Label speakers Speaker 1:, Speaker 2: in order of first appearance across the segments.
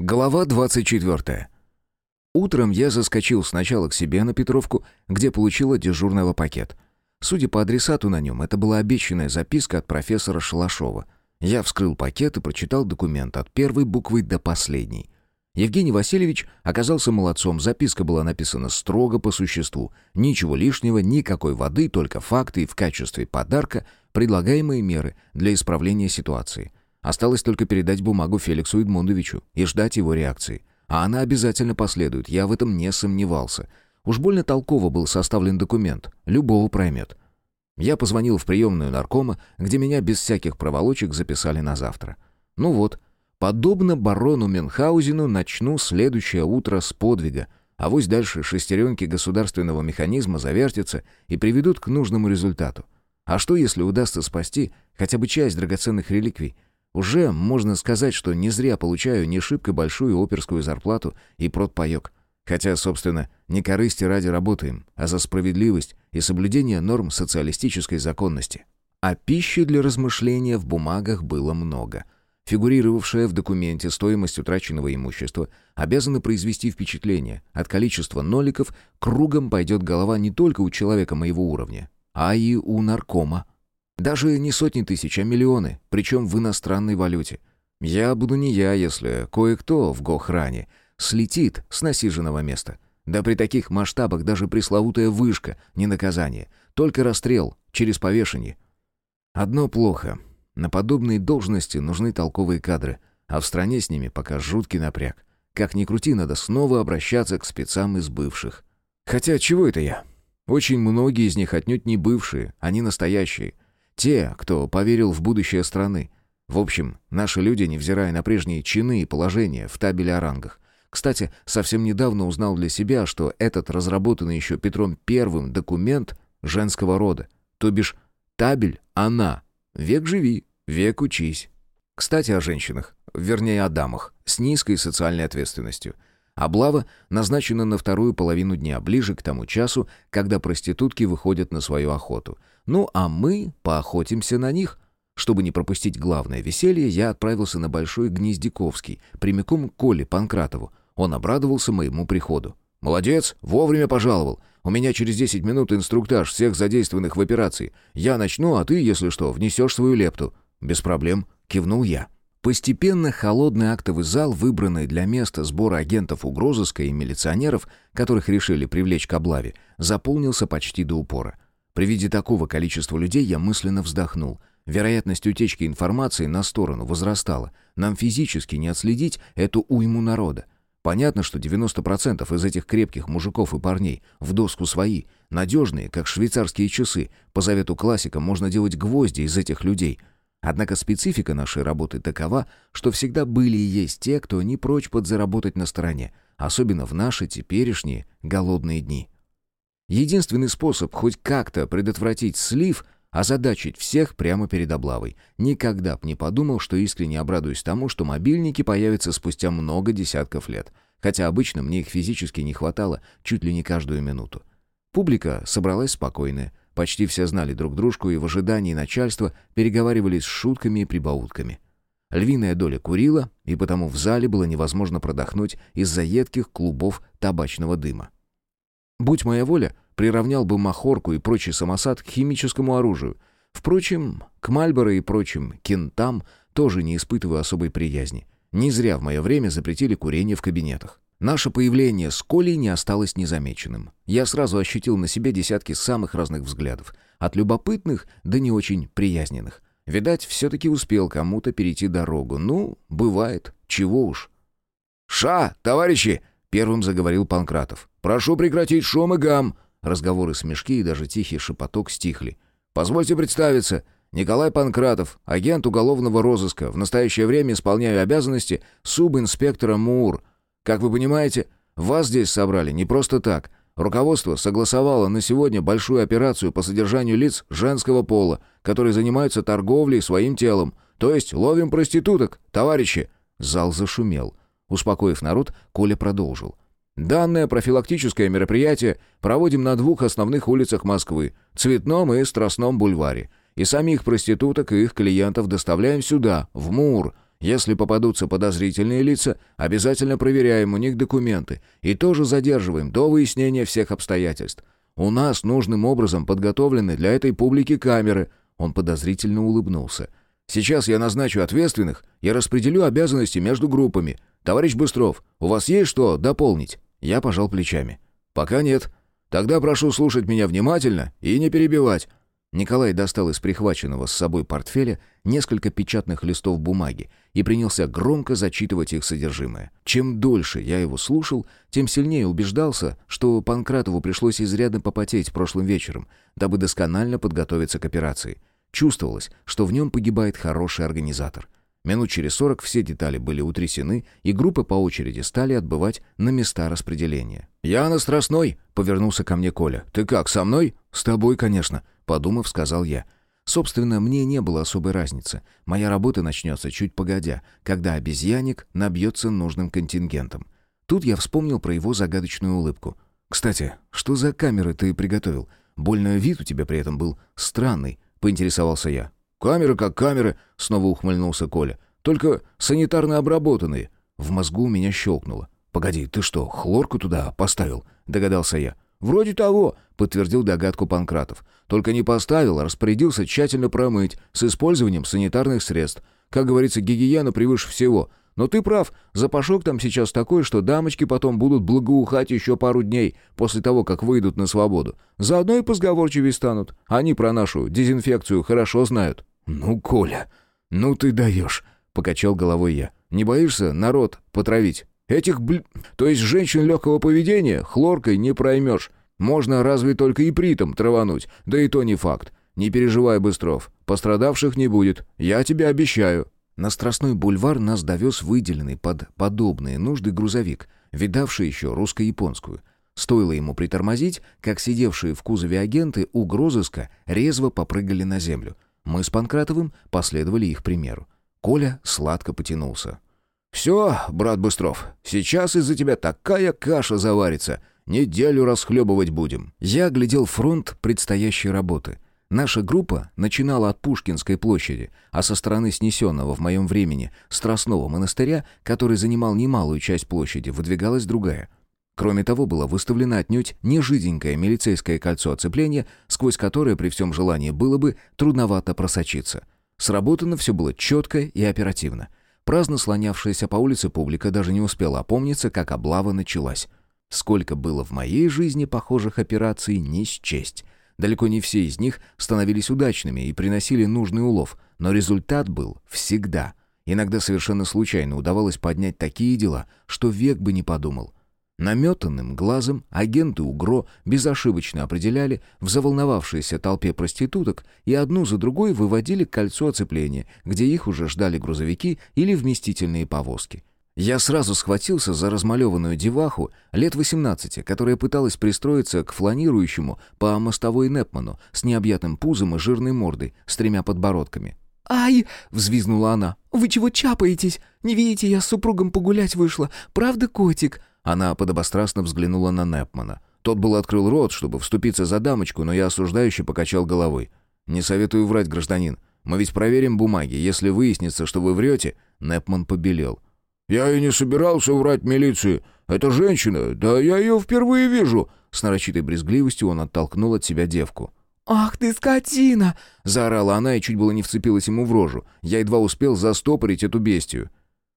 Speaker 1: Глава 24. Утром я заскочил сначала к себе на Петровку, где получил дежурного пакет. Судя по адресату на нем, это была обещанная записка от профессора Шалашова. Я вскрыл пакет и прочитал документ от первой буквы до последней. Евгений Васильевич оказался молодцом, записка была написана строго по существу. Ничего лишнего, никакой воды, только факты и в качестве подарка предлагаемые меры для исправления ситуации. Осталось только передать бумагу Феликсу Эдмундовичу и ждать его реакции. А она обязательно последует, я в этом не сомневался. Уж больно толково был составлен документ, любого проймет. Я позвонил в приемную наркома, где меня без всяких проволочек записали на завтра. Ну вот, подобно барону Мюнхгаузену начну следующее утро с подвига, а вось дальше шестеренки государственного механизма завертятся и приведут к нужному результату. А что, если удастся спасти хотя бы часть драгоценных реликвий, уже можно сказать, что не зря получаю не шибко большую оперскую зарплату и продпаёк. Хотя, собственно, не корысти ради работаем, а за справедливость и соблюдение норм социалистической законности. А пищи для размышления в бумагах было много. Фигурировавшая в документе стоимость утраченного имущества обязана произвести впечатление. От количества ноликов кругом пойдет голова не только у человека моего уровня, а и у наркома. Даже не сотни тысяч, а миллионы, причем в иностранной валюте. Я буду не я, если кое-кто в Гохране слетит с насиженного места. Да при таких масштабах даже пресловутая вышка не наказание, только расстрел через повешение. Одно плохо. На подобные должности нужны толковые кадры, а в стране с ними пока жуткий напряг. Как ни крути, надо снова обращаться к спецам из бывших. Хотя чего это я? Очень многие из них отнюдь не бывшие, они настоящие — те, кто поверил в будущее страны. В общем, наши люди, невзирая на прежние чины и положения в табеле о рангах. Кстати, совсем недавно узнал для себя, что этот разработанный еще Петром Первым документ женского рода. То бишь, табель «она». Век живи, век учись. Кстати, о женщинах, вернее, о дамах, с низкой социальной ответственностью – Облава назначена на вторую половину дня, ближе к тому часу, когда проститутки выходят на свою охоту. Ну, а мы поохотимся на них. Чтобы не пропустить главное веселье, я отправился на Большой Гнездяковский, прямиком к Коле Панкратову. Он обрадовался моему приходу. «Молодец, вовремя пожаловал. У меня через 10 минут инструктаж всех задействованных в операции. Я начну, а ты, если что, внесешь свою лепту». «Без проблем», — кивнул я. Постепенно холодный актовый зал, выбранный для места сбора агентов угрозыска и милиционеров, которых решили привлечь к облаве, заполнился почти до упора. При виде такого количества людей я мысленно вздохнул. Вероятность утечки информации на сторону возрастала. Нам физически не отследить эту уйму народа. Понятно, что 90% из этих крепких мужиков и парней в доску свои, надежные, как швейцарские часы. По завету классика можно делать гвозди из этих людей — Однако специфика нашей работы такова, что всегда были и есть те, кто не прочь подзаработать на стороне, особенно в наши теперешние голодные дни. Единственный способ хоть как-то предотвратить слив – озадачить всех прямо перед облавой. Никогда б не подумал, что искренне обрадуюсь тому, что мобильники появятся спустя много десятков лет, хотя обычно мне их физически не хватало чуть ли не каждую минуту. Публика собралась спокойная, Почти все знали друг дружку и в ожидании начальства переговаривались с шутками и прибаутками. Львиная доля курила, и потому в зале было невозможно продохнуть из-за едких клубов табачного дыма. Будь моя воля, приравнял бы махорку и прочий самосад к химическому оружию. Впрочем, к Мальборо и прочим кентам тоже не испытываю особой приязни. Не зря в мое время запретили курение в кабинетах. Наше появление с Колей не осталось незамеченным. Я сразу ощутил на себе десятки самых разных взглядов. От любопытных до не очень приязненных. Видать, все-таки успел кому-то перейти дорогу. Ну, бывает. Чего уж. «Ша, товарищи!» — первым заговорил Панкратов. «Прошу прекратить шум и гам!» Разговоры, смешки и даже тихий шепоток стихли. «Позвольте представиться. Николай Панкратов, агент уголовного розыска. В настоящее время исполняю обязанности субинспектора МУР. Как вы понимаете, вас здесь собрали не просто так. Руководство согласовало на сегодня большую операцию по содержанию лиц женского пола, которые занимаются торговлей своим телом. То есть ловим проституток, товарищи!» Зал зашумел. Успокоив народ, Коля продолжил. Данное профилактическое мероприятие проводим на двух основных улицах Москвы – Цветном и Страстном бульваре. И самих проституток и их клиентов доставляем сюда, в МУР – Если попадутся подозрительные лица, обязательно проверяем у них документы и тоже задерживаем до выяснения всех обстоятельств. У нас нужным образом подготовлены для этой публики камеры». Он подозрительно улыбнулся. «Сейчас я назначу ответственных и распределю обязанности между группами. Товарищ Быстров, у вас есть что дополнить?» Я пожал плечами. «Пока нет. Тогда прошу слушать меня внимательно и не перебивать. Николай достал из прихваченного с собой портфеля несколько печатных листов бумаги и принялся громко зачитывать их содержимое. Чем дольше я его слушал, тем сильнее убеждался, что Панкратову пришлось изрядно попотеть прошлым вечером, дабы досконально подготовиться к операции. Чувствовалось, что в нем погибает хороший организатор. Минут через сорок все детали были утрясены, и группы по очереди стали отбывать на места распределения. «Я на Страстной!» — повернулся ко мне Коля. «Ты как, со мной?» «С тобой, конечно», — подумав, сказал я. Собственно, мне не было особой разницы. Моя работа начнется чуть погодя, когда обезьянник набьется нужным контингентом. Тут я вспомнил про его загадочную улыбку. «Кстати, что за камеры ты приготовил? Больной вид у тебя при этом был странный», — поинтересовался я. «Камеры как камеры», — снова ухмыльнулся Коля. «Только санитарно обработанные». В мозгу у меня щелкнуло. «Погоди, ты что, хлорку туда поставил?» — догадался я. «Вроде того», — подтвердил догадку Панкратов. «Только не поставил, а распорядился тщательно промыть, с использованием санитарных средств. Как говорится, гигиена превыше всего. Но ты прав, запашок там сейчас такой, что дамочки потом будут благоухать еще пару дней после того, как выйдут на свободу. Заодно и позговорчивее станут. Они про нашу дезинфекцию хорошо знают». «Ну, Коля, ну ты даешь», — покачал головой я. «Не боишься народ потравить?» «Этих бл... То есть женщин легкого поведения хлоркой не проймешь. Можно разве только и притом травануть, да и то не факт. Не переживай, Быстров, пострадавших не будет, я тебе обещаю». На Страстной бульвар нас довез выделенный под подобные нужды грузовик, видавший еще русско-японскую. Стоило ему притормозить, как сидевшие в кузове агенты угрозыска резво попрыгали на землю. Мы с Панкратовым последовали их примеру. Коля сладко потянулся. «Все, брат Быстров, сейчас из-за тебя такая каша заварится. Неделю расхлебывать будем». Я глядел фронт предстоящей работы — Наша группа начинала от Пушкинской площади, а со стороны снесенного в моем времени Страстного монастыря, который занимал немалую часть площади, выдвигалась другая. Кроме того, было выставлено отнюдь не жиденькое милицейское кольцо оцепления, сквозь которое при всем желании было бы трудновато просочиться. Сработано все было четко и оперативно. Праздно слонявшаяся по улице публика даже не успела опомниться, как облава началась. Сколько было в моей жизни похожих операций, не счесть. Далеко не все из них становились удачными и приносили нужный улов, но результат был всегда. Иногда совершенно случайно удавалось поднять такие дела, что век бы не подумал. Наметанным глазом агенты УГРО безошибочно определяли в заволновавшейся толпе проституток и одну за другой выводили к кольцу оцепления, где их уже ждали грузовики или вместительные повозки. Я сразу схватился за размалеванную деваху лет 18, которая пыталась пристроиться к фланирующему по мостовой Непману с необъятым пузом и жирной мордой с тремя подбородками.
Speaker 2: «Ай!» — взвизгнула она. «Вы чего чапаетесь? Не видите, я с супругом погулять вышла. Правда, котик?»
Speaker 1: Она подобострастно взглянула на Непмана. Тот был открыл рот, чтобы вступиться за дамочку, но я осуждающе покачал головой. «Не советую врать, гражданин. Мы ведь проверим бумаги. Если выяснится, что вы врете...» Непман побелел. «Я и не собирался врать милиции. Это женщина, да я ее впервые вижу». С нарочитой брезгливостью он оттолкнул от себя девку.
Speaker 2: «Ах ты, скотина!»
Speaker 1: — заорала она и чуть было не вцепилась ему в рожу. Я едва успел застопорить эту бестию.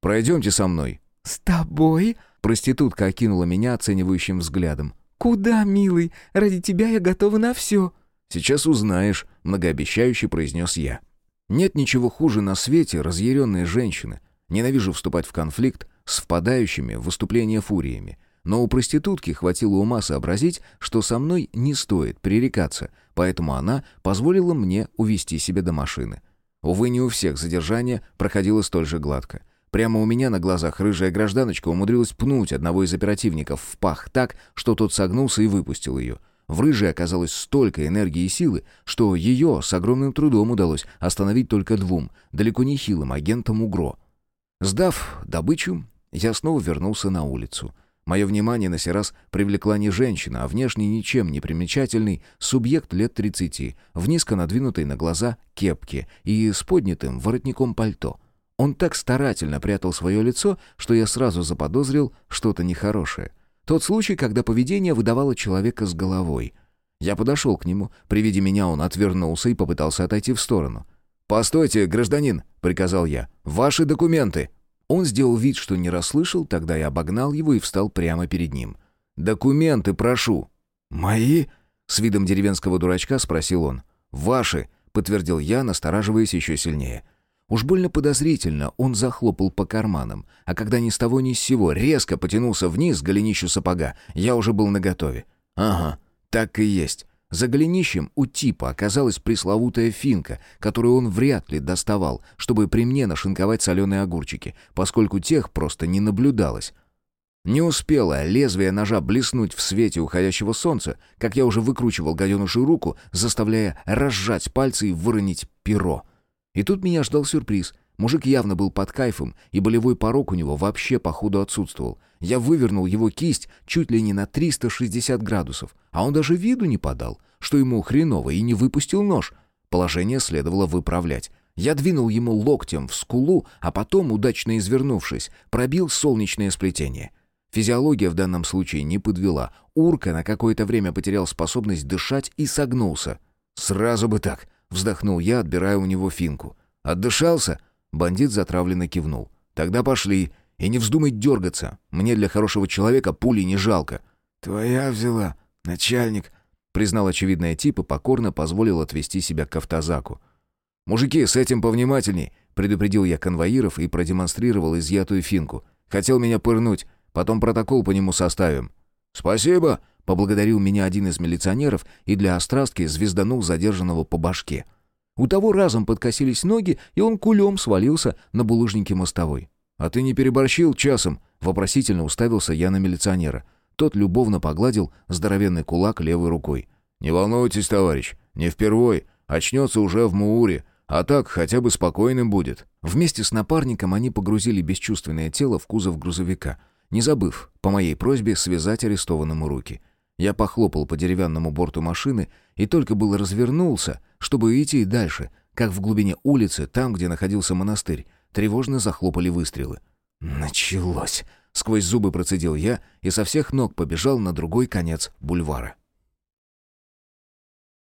Speaker 1: «Пройдемте со мной».
Speaker 2: «С тобой?»
Speaker 1: — проститутка окинула меня оценивающим взглядом.
Speaker 2: «Куда, милый? Ради тебя я готова на все».
Speaker 1: «Сейчас узнаешь», — многообещающе произнес я. «Нет ничего хуже на свете разъяренные женщины, Ненавижу вступать в конфликт с впадающими в выступления фуриями. Но у проститутки хватило ума сообразить, что со мной не стоит пререкаться, поэтому она позволила мне увести себя до машины. Увы, не у всех задержание проходило столь же гладко. Прямо у меня на глазах рыжая гражданочка умудрилась пнуть одного из оперативников в пах так, что тот согнулся и выпустил ее. В рыжей оказалось столько энергии и силы, что ее с огромным трудом удалось остановить только двум, далеко не хилым агентам УГРО — Сдав добычу, я снова вернулся на улицу. Мое внимание на сей раз привлекла не женщина, а внешне ничем не примечательный субъект лет 30, в низко надвинутой на глаза кепке и с поднятым воротником пальто. Он так старательно прятал свое лицо, что я сразу заподозрил что-то нехорошее. Тот случай, когда поведение выдавало человека с головой. Я подошел к нему. При виде меня он отвернулся и попытался отойти в сторону. «Постойте, гражданин!» — приказал я. «Ваши документы!» Он сделал вид, что не расслышал, тогда я обогнал его и встал прямо перед ним. «Документы прошу!» «Мои?» — с видом деревенского дурачка спросил он. «Ваши!» — подтвердил я, настораживаясь еще сильнее. Уж больно подозрительно он захлопал по карманам, а когда ни с того ни с сего резко потянулся вниз к голенищу сапога, я уже был наготове. «Ага, так и есть. За голенищем у типа оказалась пресловутая финка, которую он вряд ли доставал, чтобы при мне нашинковать соленые огурчики, поскольку тех просто не наблюдалось. Не успело лезвие ножа блеснуть в свете уходящего солнца, как я уже выкручивал гаденушу руку, заставляя разжать пальцы и выронить перо. И тут меня ждал сюрприз. Мужик явно был под кайфом, и болевой порог у него вообще походу отсутствовал. Я вывернул его кисть чуть ли не на 360 градусов, а он даже виду не подал, что ему хреново, и не выпустил нож. Положение следовало выправлять. Я двинул ему локтем в скулу, а потом, удачно извернувшись, пробил солнечное сплетение. Физиология в данном случае не подвела. Урка на какое-то время потерял способность дышать и согнулся. «Сразу бы так!» — вздохнул я, отбирая у него финку. «Отдышался?» Бандит затравленно кивнул. «Тогда пошли. И не вздумай дергаться. Мне для хорошего человека пули не жалко».
Speaker 2: «Твоя взяла, начальник», — признал очевидное тип и покорно позволил отвести себя к автозаку.
Speaker 1: «Мужики, с этим повнимательней», — предупредил я конвоиров и продемонстрировал изъятую финку. «Хотел меня пырнуть. Потом протокол по нему составим». «Спасибо», — поблагодарил меня один из милиционеров и для острастки звезданул задержанного по башке. У того разом подкосились ноги, и он кулем свалился на булыжнике мостовой. «А ты не переборщил часом?» — вопросительно уставился я на милиционера. Тот любовно погладил здоровенный кулак левой рукой. «Не волнуйтесь, товарищ, не впервой. Очнется уже в Мууре, а так хотя бы спокойным будет». Вместе с напарником они погрузили бесчувственное тело в кузов грузовика — не забыв, по моей просьбе, связать арестованному руки. Я похлопал по деревянному борту машины и только был развернулся, чтобы идти дальше, как в глубине улицы, там, где находился монастырь, тревожно захлопали выстрелы. «Началось!» — сквозь зубы процедил я и со всех ног побежал на другой конец бульвара.